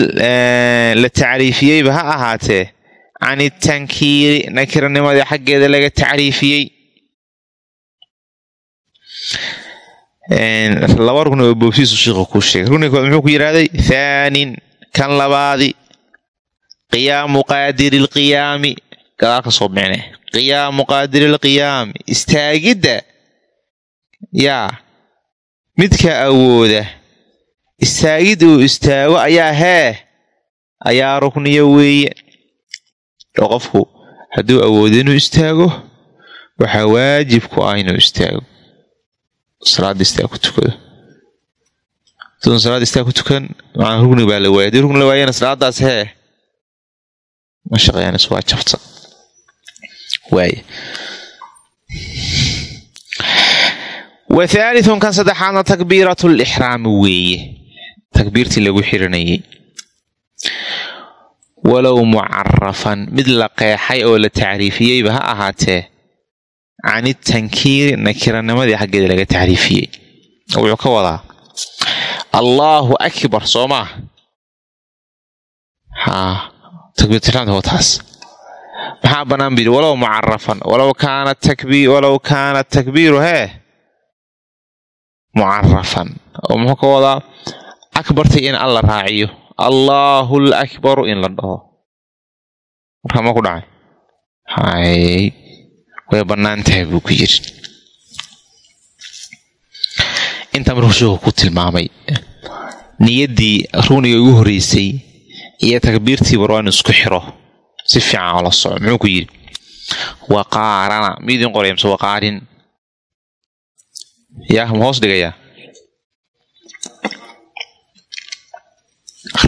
la tacriifiyeyba ha ahaatee. Can itankiiri nakiranimadii xaggeeda laga tacriifiyey laba rugni oo boobsiisu shiiku kuu sheegay rugniga kood muxuu ku yidhahday thaanin kan labaadi qiyaamu qaadiri lqiyaami gadaal ka soo micne qiyaamu qaadiri lqiyaami istaagidda. Yaa midka awooda istaagid uu istaago ayaa hee ayaa rukniya weeye. Oo qofku hadduu awoodo inuu istaago waxaa waajib ku ah inuu istaago salaada istaag ku tukado haduusan salaada istaag ku tukan macnaa rugni baa la waaya haddii rugni la waayana salaadaas hee ma shaqeeyaanis waa jabta waaya wa thalithun kan saddexaadna takbiiratu lixraami weeye takbiirtii lagu xiranayay walow mucarafan mid la qeexay oo la tacriifiyeyba ha ahaatee can itankiiri nakiranimadii xaggeeda laga tacriifiyey. Wuxuu ka wadaa allaahu akbar soo maa haa takbiirtixraamta waa taas maxaa bannaan bu yidhi walow mucarafan walow kaana takbii walow kaana takbiiru hee mucarafan oo muxuu ka wadaa akbartay in alla raaciyo. Allaahu l akbaru in la dhaho. Markaa ma ku dhacay? Hay way bannaan tahay buu ku yiri intaa markuu ku tilmaamay niyaddii rugniga ugu horreysay iyo takbiirtii war waa inu isku xiro si fiican oo la soco muxuu ku yidhi waqaarana miidin qoraya mise waqaarin. Yaa ma hoos dhigayaa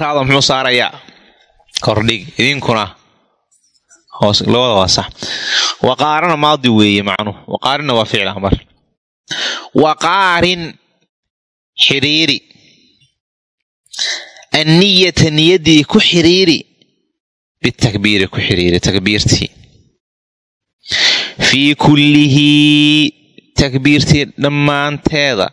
raada muxuu saarayaa? Kordhig idinkuna labada waa sax. Waqaarana maadi weeye macnuhu waqaarinna waa ficil amar waqaarin xiriiri. Anniyata niyaddii ku xiriiri. Bitakbiiri ku xiriiri takbiirtii. Fii kullihi takbiirtii dhammaanteeda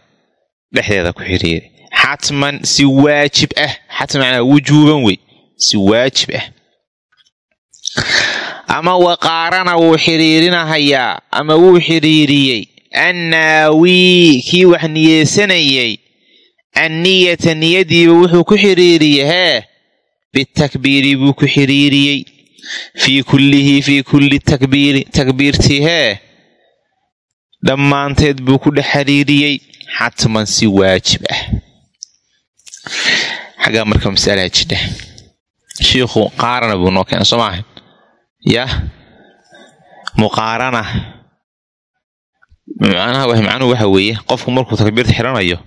dhexdeeda ku xiriiri. Xatman si waajib ah. Xatman macnaa wujuuban wey. Si waajib ah ama waqaarana wuu xiriirinahayaa ama wuu xiriiriyey annaawii kii wax niyeysanayay anniyata niyadiiba wuxuu ku xiriiriyey hee bitakbiiri buu ku xiriiriyey fii kullihi fii kulli takbiiri takbiirtii hee dhammaanteed buu ku dhex xiriiriyey xatman si waajib ah. Xaggaa marka masalaha jidha. Shiikhu qaarana buu noo keena soo maaha yah muqaarana. Macnuhu waxa weeye qofku markuu takbiirta xiranayo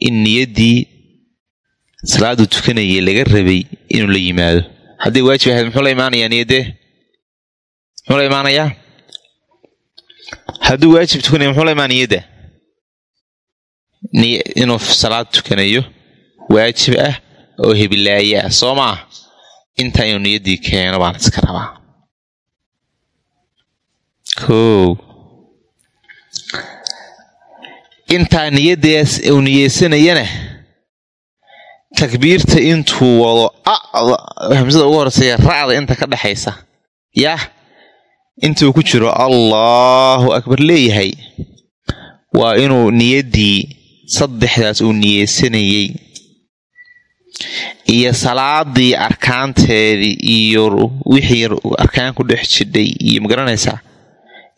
in niyaddii salaadu tukanayay laga rabay inuu la yimaado. Hadday waajib ahayd muxuu la imaanayaa niyaddee muxuu la imaanayaa? Hadduu waajib tukanaya muxuu la imaana niyadda? Inuu salaad tukanayo waajib ah oo hebilaaye ah soo maa intaa inuu niyaddii keeno baan iska rabaa intaa niyaddaas uu niyeysanayana takbiirta intuu wado hamsada ugu horseeya racda inta ka dhexaysa yah intuu ku jiro allaahu akbar leeyahay waa inuu niyaddii saddexdaas uu niyeysanayey iyo salaadii arkaanteedii iyo wixii arkaan ku dhex jidhay iyo ma garanaysaa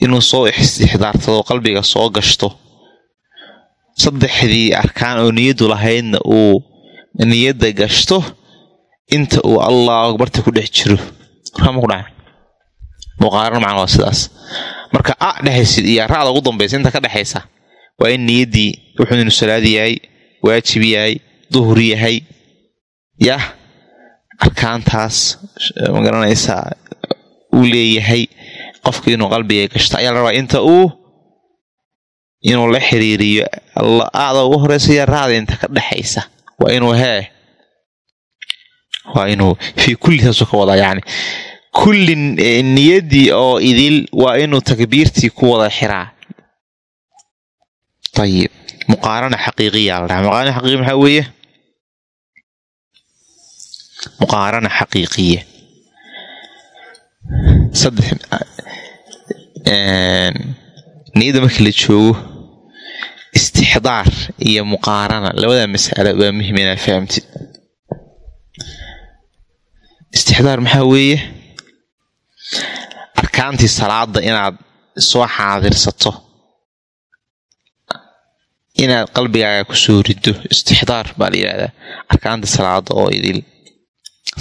inuu soo istixdaartado qalbiga soo gashto. Saddexdii arkaan oo niyaddu lahaydna uu niyadda gashto inta uu allahu akbarta ku dhex jiro. Muqaaran macna waa sidaas. Marka a dhehaysid iyo ra'da ugu dambaysa inta ka dhexaysa waa in niyaddii wuxuu inu salaad yahay waajib yahay duhur yahay. Yah arkaantaas ma garanaysaa uu leeyahay qofka inuu qalbiga gashto ayaa la rabaa inta uu inuu la xiriiriyo. Aada ugu horeysa raada inta ka dhexaysa waa inuu hee waa inuu fii kulli saasuu ka wadaa yani kulli niyaddii oo idil waa inuu takbiirtii ku wada xiraa. Ayib muqaarana xaqiiqiya la dhaha muqaarana xaqiiqiya maxaa weeye? Muqaarana xaqiiqiya niyadda markii la joogo istixdaar iyo muqaarana labada mas'alo waa muhiim inaad fahamtid istixdaar maxaa weeye? Arkaantii salaada inaad soo xaadirsato inaad qalbigaaga ku soo rido istixdaar baa la yidhahdaa. Arkaantii salaada oo idil.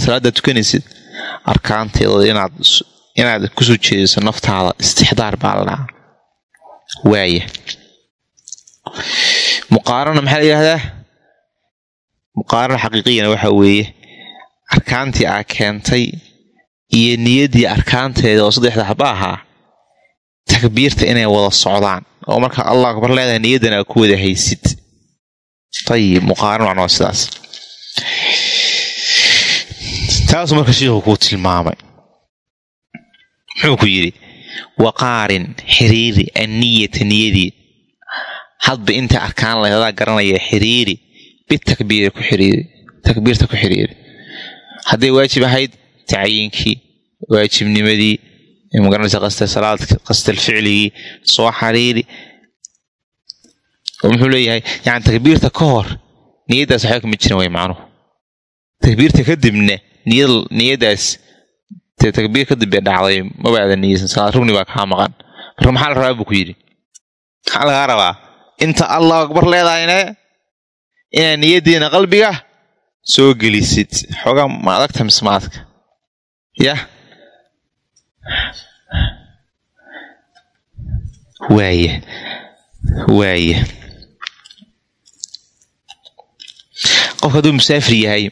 Salaadaad tukanaysid arkaanteeda inaad inaad ku soo jeediso naftaada istixdaar baa la dhahaa. Muqaarana maxaa la yidhahdaa muqaarana xaqiiqiyana waxaa weeye arkaantii aa keentay iyo niyaddii arkaanteeda oo saddexda haba ahaa takbiirta inay wada socdaan. Oo marka allah akbar leedahay niyaddana aa ku wada haysid. Ayib muqaaran macna waa sidaas taasuu marka shiikhu kuu tilmaamay. Muxuu ku yidhi waqaarin xiriiri anniyata niyadii hadba inta arkaan lahayd adaa garanaya xiriiri bitakbiiri ku xiriiri takbiirta ku xiriiri. Hadday waajib ahayd tacyiinkii waajibnimadii magaranaysa qasta salaadka qastal ficligii soo xariiri. Muxuu leeyahay yani takbiirta ka hor niyaddaas waxba kama jiran way macnuhu. Takbiirta kadibna niyad niyaddaas dee takbiir kadib bay dhacday mabaadan niyeysan salaad rugni baa kaa maqan. Marka maxaa la rabaa buu ku yidhi? Maxaa lagaa rabaa? Inta allahu akbar leedahayne inaad niyaddiina qalbiga soo gelisid. Xoogaa ma adagta mismaadka. Yah. Waaya waaya qofka hadduu musaafir yahay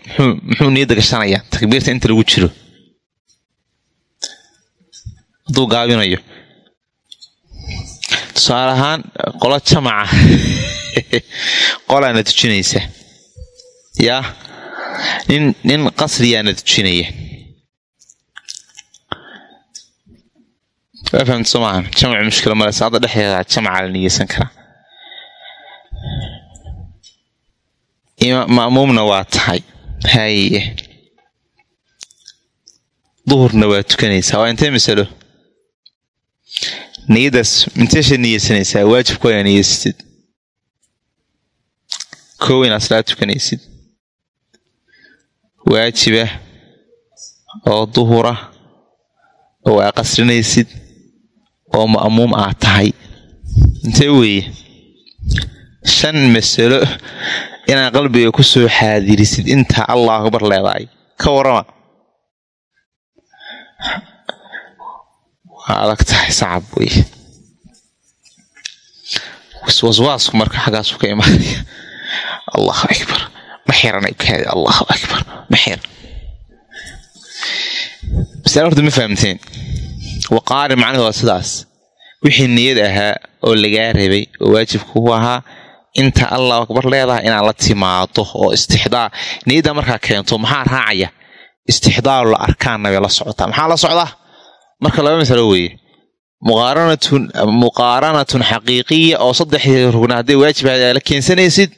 muxuu niyadda gashanayaa takbiirta inta lagu jiro. Hadduu gaabinayo. Tusaale ahaan qolo jamaca. Qolaana tujinaysa yaa nin nin qasriyaana tujinaya waa fahamta soo maahan jamcu mushkila male salaada dhexdeeda jamca la niyeysan karaa ma'muumna waa tahay. Haye duhurna waa tukanaysaa. Waa intee masalo? Niyadaas inteesha niyeysanaysaa waajibku waa niyeysatid koow inaad salaad tukanaysid. Waajiba oo duhura oo aa qasrinaysid oo ma'muum aad tahay. Intee weeye? Shan masalo inaad qalbiga ku soo xaadirisid intaa allah akbar leedahay. Ka warrama. Waa adag tahay sacab wey. Waswaasku marka xaggaasu ka imaanaya. Allahu akbar. Ma xiran kaadi allahu akbar. Ma xiran. Masale horta ma fahamteen. Waqaari macnahu waa sidaas. Wixii niyad ahaa oo lagaa rabay oo waajibka u ahaa inta allahu akbar leedahay inaad la timaado oo istixdaar niyadda markaa keento maxaa raacaya? Istixdaarul arkaanna bay la socotaa maxaa la socdaa marka laba masalo weeye. Muqaaranatun muqaaranatun xaqiiqiya oo saddexdii rugna hadday waajib la keensanaysid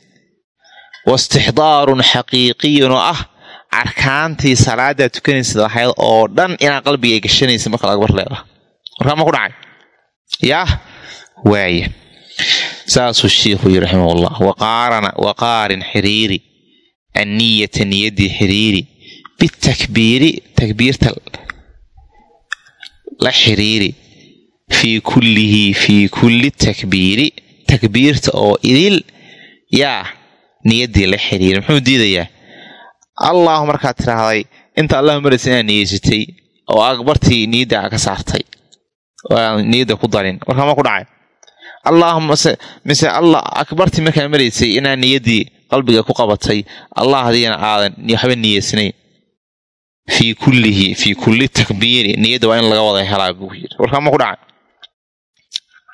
wa istixdaarun xaqiiqiyun oo ah arkaantii salaadaa tukanaysid lahayd oo dhan inaad qalbiga gashanaysid marka laga bar leedaha markaa ma ku dhacay? Yaah waaya saasuu shiikhu yii raximahullah wa qaarin xiriiri anniyata niyaddii xiriiri bitakbiiri takbiirta la xiriiri fii kullihi fii kulli takbiiri takbiirta oo idil yaa niyaddii la xiriiri. Muxuu diidayaa? Allahu markaad tiraahday inta allah maraysa inaad niyeysatay oo akbartii niyadda ka saartay niyadda ku darin. Markaa ma ku dhacay allahumase mise allah akbartii markaa maraysay inaad niyaddii qalbiga ku qabatay allah hadiina aadan waxba niyeysnayn fii kullihi fii kulli takbiiri niyadda waa in laga wada helaa buu yiri warkaa ma ku dhacay?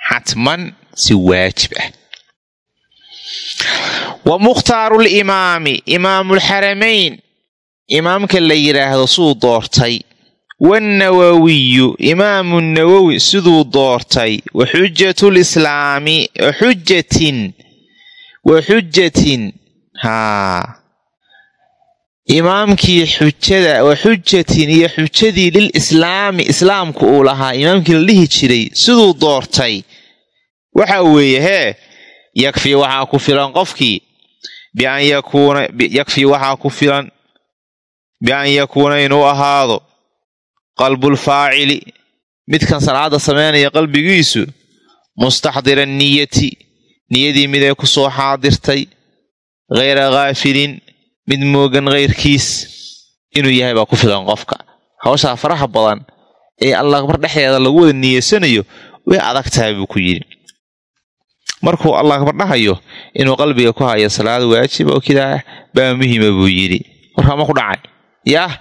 Xatman si waajib ah. Wa mukhtaaru limaami imaamulxaramayn imaamka la yidhaahdo siduu doortay wannawawiyu imaamu nawowi siduu doortay wa xujatu lislaami xujatin wa xujatin haa imaamkii xujada wa xujatin iyo xujadii lil islaami islaamku uu lahaa imaamkii la dhihi jiray siduu doortay waxa weeye hee yakfii waxaa ku filan qofkii bian yakuuna yakfii waxaa ku filan bian yakuuna inuu ahaado qalbulfaacili midkan salaada samaynaya qalbigiisu mustaxdira niyati niyadii miday ku soo xaadirtay hayra kaafilin mid moogan kayrkiis inuu yahay baa ku filan qofka. Hawshaa faraha badan ee allakbar dhexdeeda lagu wada niyeysanayo way adag tahay buu ku yidhi. Markuu allah akbar dhahayo inuu qalbiga ku hayo salaada waajiba oo kidaa baa muhima buu yidhi. Warkaa ma ku dhacay. Yaah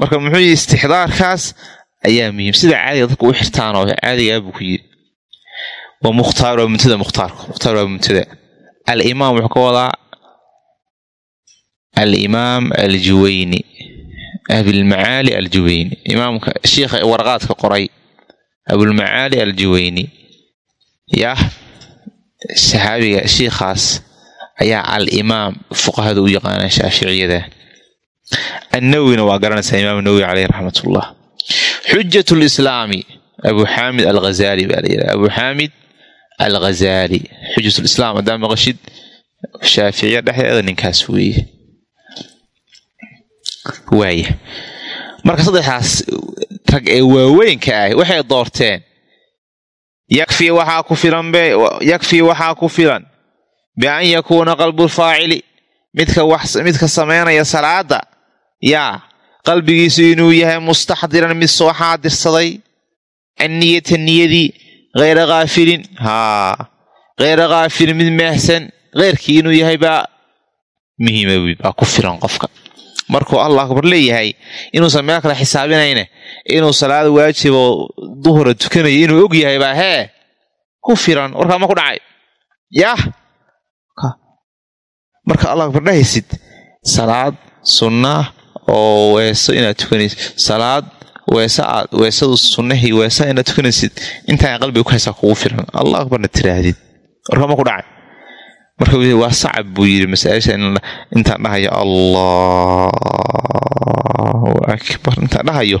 marka muxuu yidhi istixdaarkaas ayaa muhiim. Sida caadiga dadka u xirtaan oo caadigaa buu ku yidhi. Wa mukhtaar waa muntada mukhtaarku. Mukhtaar waa muntada alimaam wuxuu ka wadaa alimaam aljuwayni. Abilmacaali aljuwayni. Imaamka shiikha warqaadka qoray. Abulmacaali aljuwayni. Yah saxaabiga shiikhaas ayaa alimaam fuqahada u yaqaanaa shaaficiyada annawwina waa garanaysaa imaam nawowi caleyh raxmatullah xujat lislaami abu xaamid alghazali baa layidhaha abu xaamid alghazali xujat lislaam haddaa maqashid shaaficiya dhexdeeda ninkaas weeye waaya marka saddexdaas rag ee waaweynka ah waxay doorteen yakfii waxaa ku filan yakfii waxaa ku filan bian yakuuna qalbulfaacili midka midka samaynaya salaada yaa qalbigiisu inuu yahay mustaxdiran mid soo xaadirsaday anniyata niyadii hayra kaafilin haa hayra kaafilin mid maahsan keyrkii inuu yahay baa muhiima baa ku filan qofka. Markuu allah akbar leeyahay inuusan meel kale xisaabinayne inuu salaad waajiboo duhura tukanayo inuu og yahay baa hee ku filan warkaa ma ku dhacay. Yaah marka allah akbar dhahaysid salaad sunnaa oo weeso inaad tukanaysid salaad weese aad weesadu sunnahii weesa inaad tukanaysid intaa qalbiga ku haysaa kugu filan. Allah akbarna tiraahdid warkama ku dhacay. Marka waa sacab buu yidhi masaaisha intaan dhahayo allahu akbar. Intaan dhahayo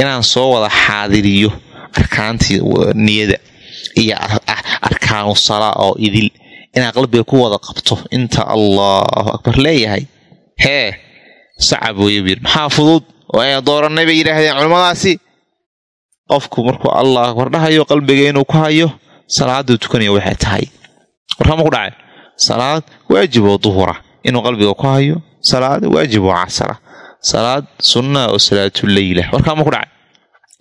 inaan soo wada xaadiriyo arkaantii niyada iyo arkaanu salaa oo idil. Inaan qalbiga ku wada qabto. Inta allahu akbar leeyahay. Hee sacab weeye maxaa fudud? Oo ayna dooranay bay yidhaahdeen culimmadaasi qofku markuu allah akbar dhahayo qalbiga inuu ku hayo salaaduu tukanaya waxay tahay. Warkama ku dhacay? Salaad waajib oo duhura. Inuu qalbiga ku hayo salaad waajib oo casara salaad sunna oo salaatuleyla warkaama ku dhacay?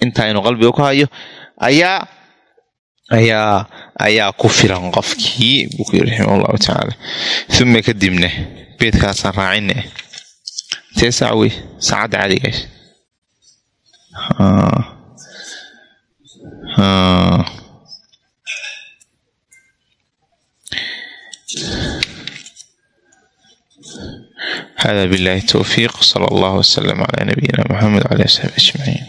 Intaa inuu qalbiga ku hayo ayaa ayaa ayaa ku filan qofkii buu ku yiri raximah allahu tacaala uma kadibna beedkaasaan raacine intee saac wey saacadda caadigaas hada billahi towfiiq sala allahu wasalam calaa nabiyina maxamed wcala asxaabi ajmaciin